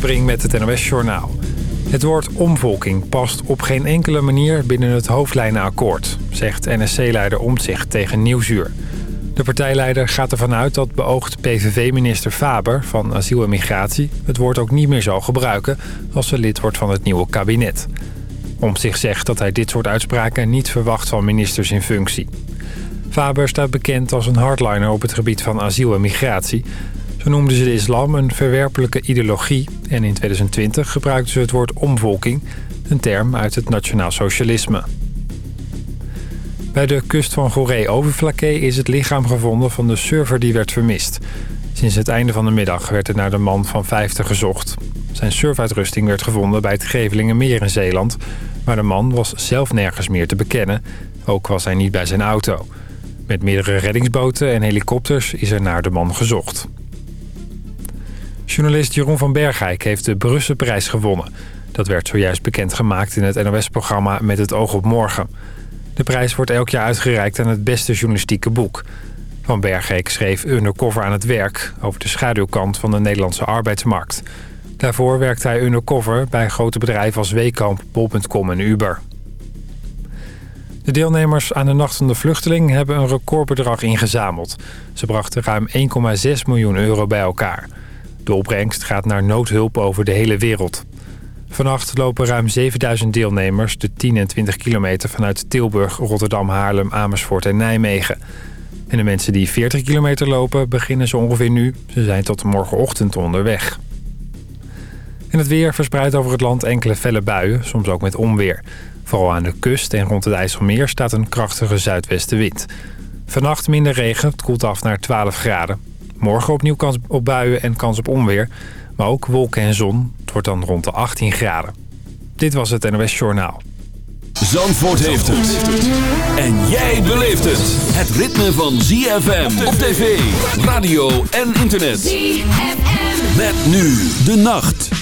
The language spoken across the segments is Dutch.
Met het NOS Journaal. Het woord omvolking past op geen enkele manier binnen het hoofdlijnenakkoord... zegt NSC-leider Omtzigt tegen Nieuwsuur. De partijleider gaat ervan uit dat beoogd PVV-minister Faber van Asiel en Migratie... het woord ook niet meer zal gebruiken als ze lid wordt van het nieuwe kabinet. Omtzigt zegt dat hij dit soort uitspraken niet verwacht van ministers in functie. Faber staat bekend als een hardliner op het gebied van asiel en migratie... Zo noemden ze de islam een verwerpelijke ideologie... en in 2020 gebruikten ze het woord omvolking... een term uit het nationaal socialisme. Bij de kust van Goree-Overflakkee is het lichaam gevonden van de surfer die werd vermist. Sinds het einde van de middag werd er naar de man van 50 gezocht. Zijn surfuitrusting werd gevonden bij het Gevelingenmeer in Zeeland... maar de man was zelf nergens meer te bekennen. Ook was hij niet bij zijn auto. Met meerdere reddingsboten en helikopters is er naar de man gezocht. Journalist Jeroen van Bergijk heeft de Brusselprijs gewonnen. Dat werd zojuist bekendgemaakt in het NOS-programma Met het oog op morgen. De prijs wordt elk jaar uitgereikt aan het beste journalistieke boek. Van Bergijk schreef Undercover aan het werk... over de schaduwkant van de Nederlandse arbeidsmarkt. Daarvoor werkte hij undercover bij grote bedrijven als Weekamp, Bol.com en Uber. De deelnemers aan de Nacht van de Vluchteling hebben een recordbedrag ingezameld. Ze brachten ruim 1,6 miljoen euro bij elkaar... De opbrengst gaat naar noodhulp over de hele wereld. Vannacht lopen ruim 7000 deelnemers de 10 en 20 kilometer vanuit Tilburg, Rotterdam, Haarlem, Amersfoort en Nijmegen. En de mensen die 40 kilometer lopen beginnen zo ongeveer nu. Ze zijn tot morgenochtend onderweg. En het weer verspreidt over het land enkele felle buien, soms ook met onweer. Vooral aan de kust en rond het IJsselmeer staat een krachtige zuidwestenwind. Vannacht minder regen, het koelt af naar 12 graden. Morgen opnieuw kans op buien en kans op onweer. Maar ook wolken en zon. Het wordt dan rond de 18 graden. Dit was het NOS Journaal. Zandvoort heeft het. En jij beleeft het. Het ritme van ZFM op tv, radio en internet. ZFM. Met nu de nacht.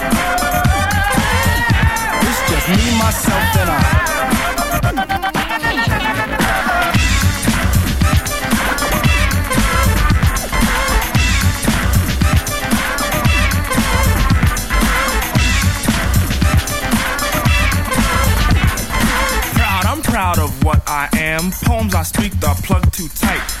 Me, myself, and I. Proud, I'm proud of what I am. Poems I speak the plug too tight.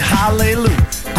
hallelujah.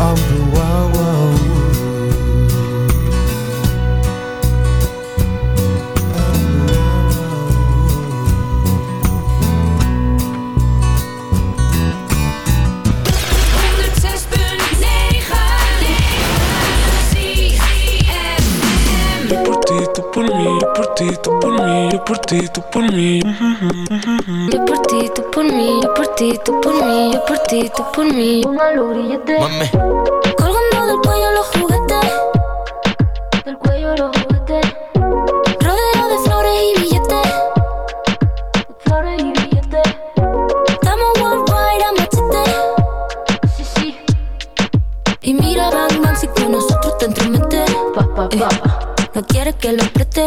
of the. Yo por ti, por mí, por ti, yo por ti, tú por mí. Yo por ti, tú por mí, yo por ti, tú por mí, yo por ti, tú por mí. Grillete. Mami, Colgando del cuello los juguetes. Del cuello los juguetes. Rodeo de flores y billetes. De flores y billetes. Estamos worldwide a machete. Sí, sí. Y mira, bang, bang, si con nosotros te entrometes. Pa, pa, pa. No quieres que lo preste.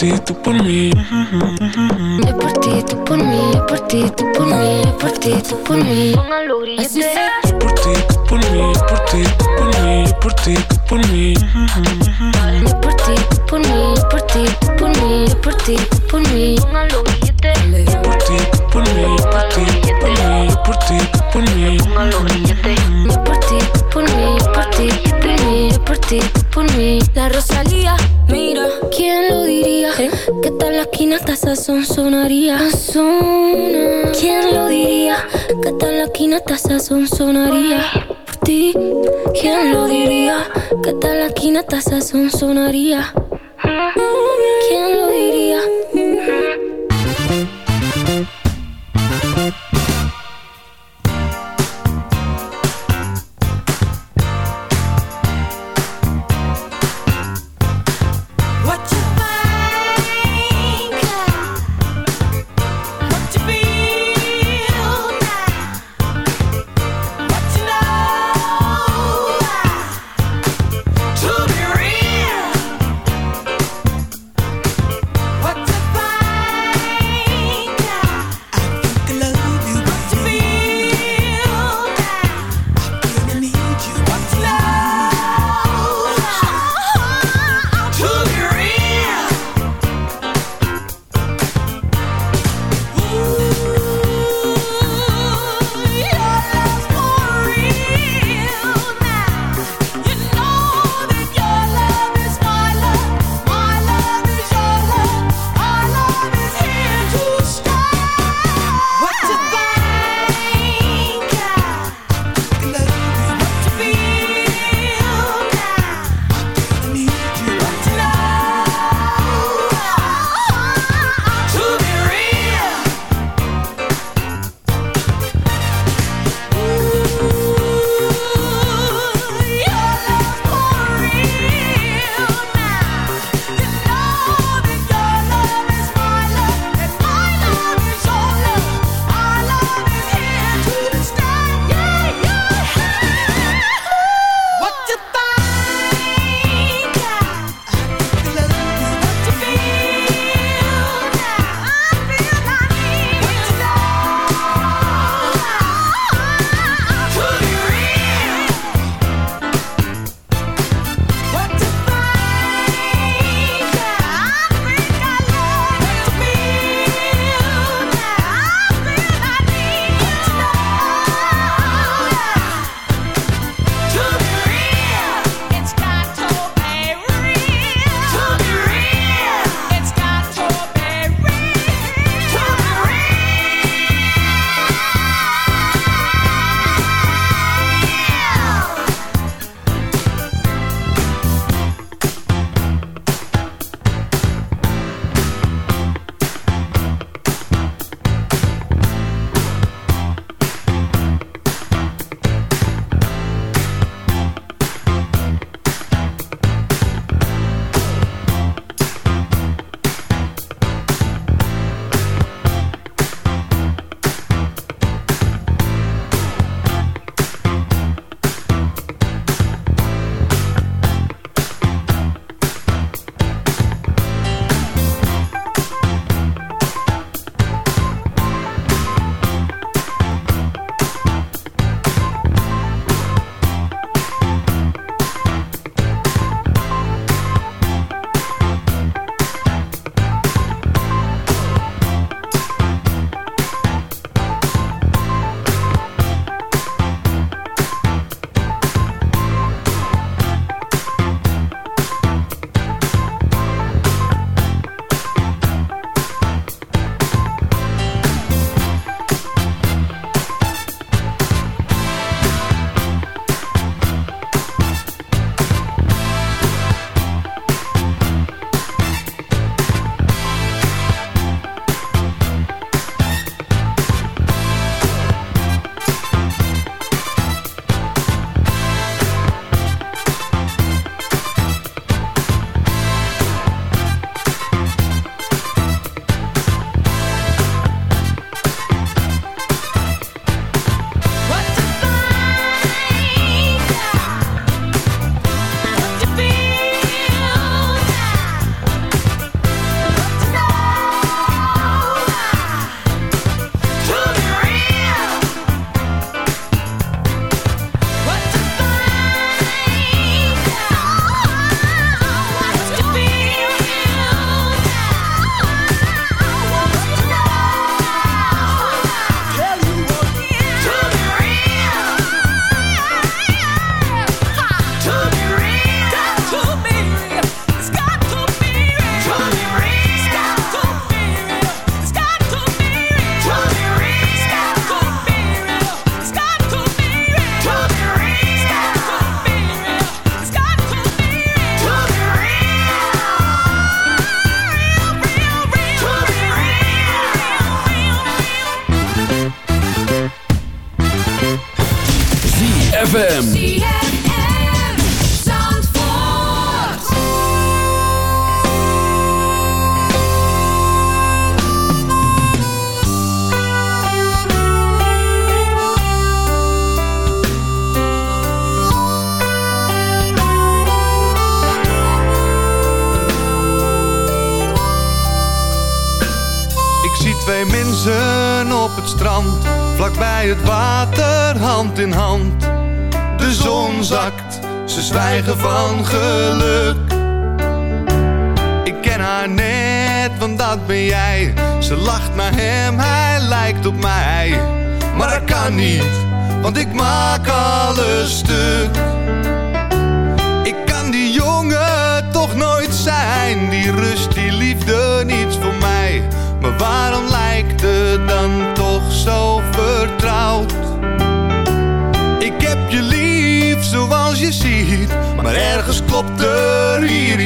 ti, tú por mí. Yo por ti, tú por mí, yo por ti, tú por mí, yo por ti, tú por mí. Los grilletes. Yo por ti, tú por mí, yo por ti, tú por mí, yo por ti, tú por mí. Yo por ti, tú por mí, yo por ti, tú por mí, yo por ti, tú por mí. Yo por ti, tú por mí, yo por ti, tú por mí, yo por ti, tú por mí. Yo por ti, tú por mí, yo por ti, tú por mí, yo por ti, tú por mí. La Rosalía, ¿quién lo diría? Que tal la esquina hasta sazón sonaría. ¿Quién lo diría? Que tal la esquina hasta sazón sonaría. Por ti, ¿quién lo diría? Que tal la esquina hasta sazón sonaría. ¿Quién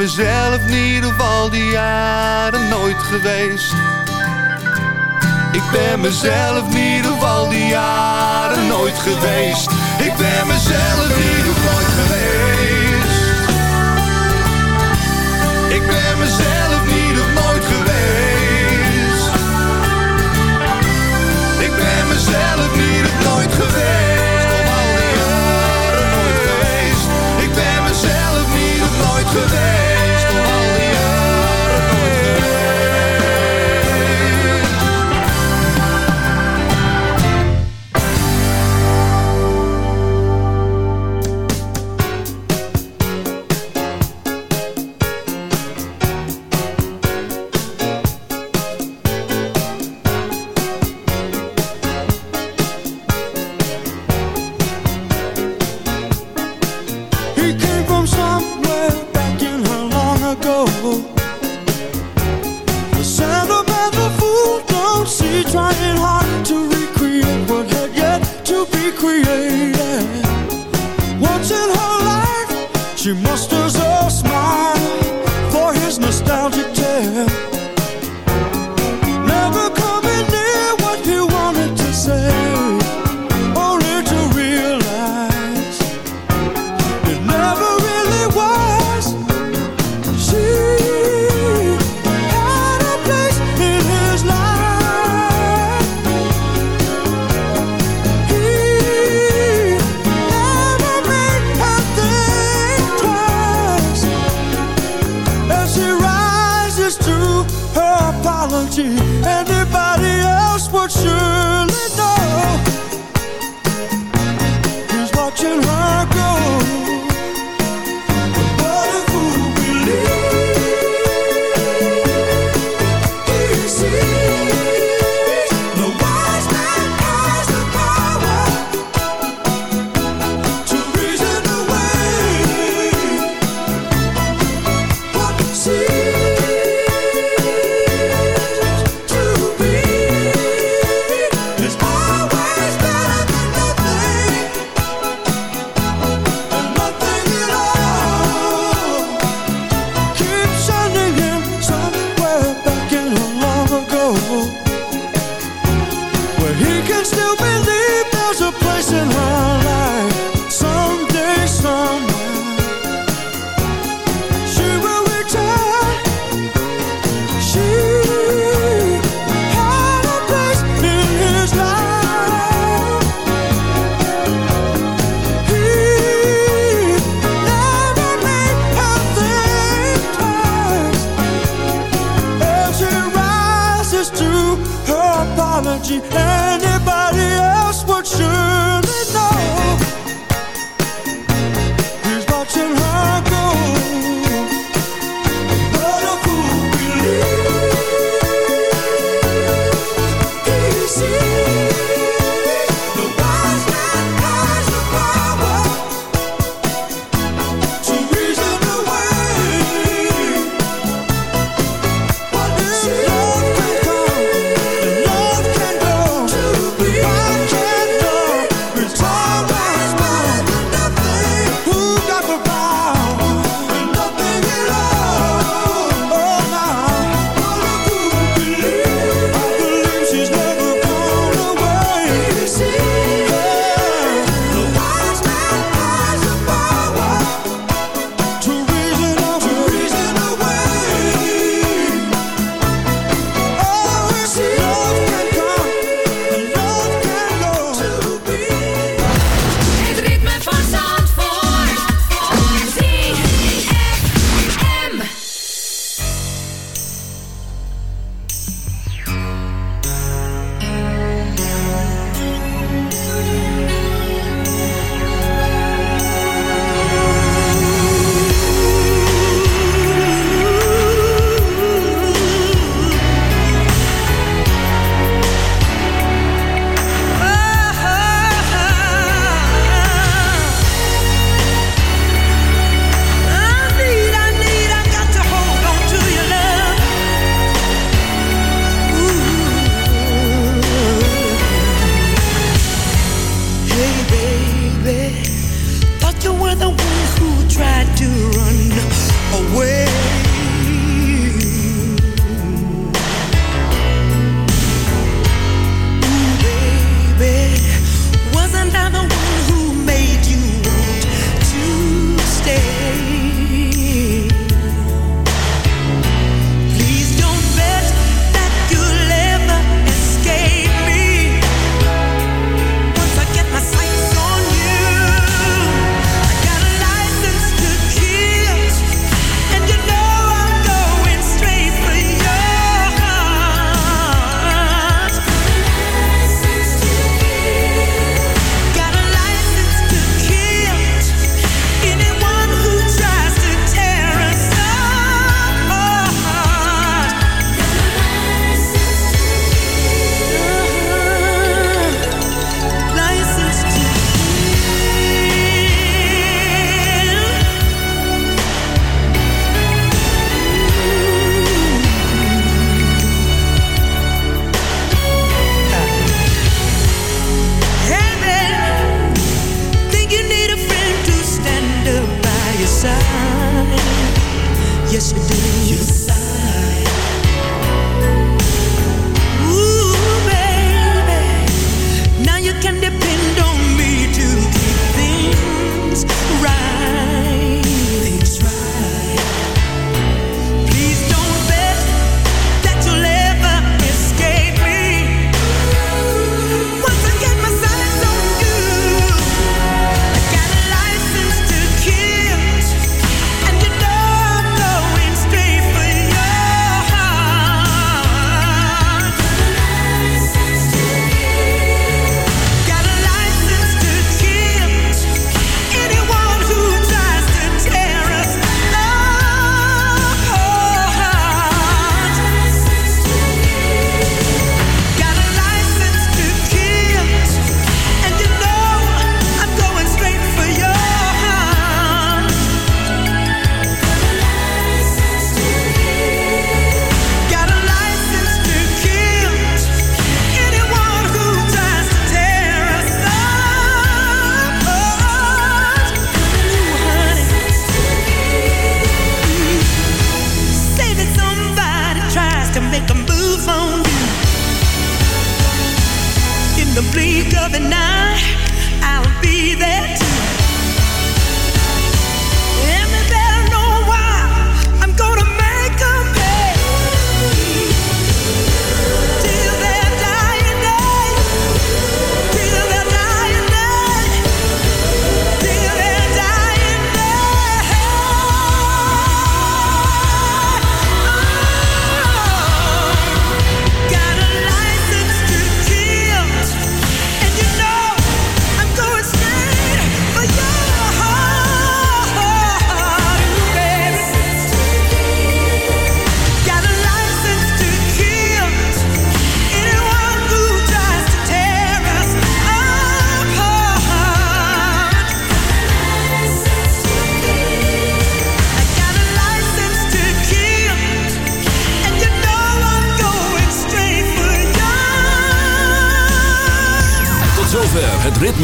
Mezelf niet of al die jaren nooit geweest. Ik ben mezelf niet of al die jaren nooit geweest. Ik ben mezelf niet of nooit geweest. Ik ben mezelf niet of nooit geweest. Ik ben mezelf niet of nooit geweest. Geweest. Ik ben mezelf niet of nooit geweest.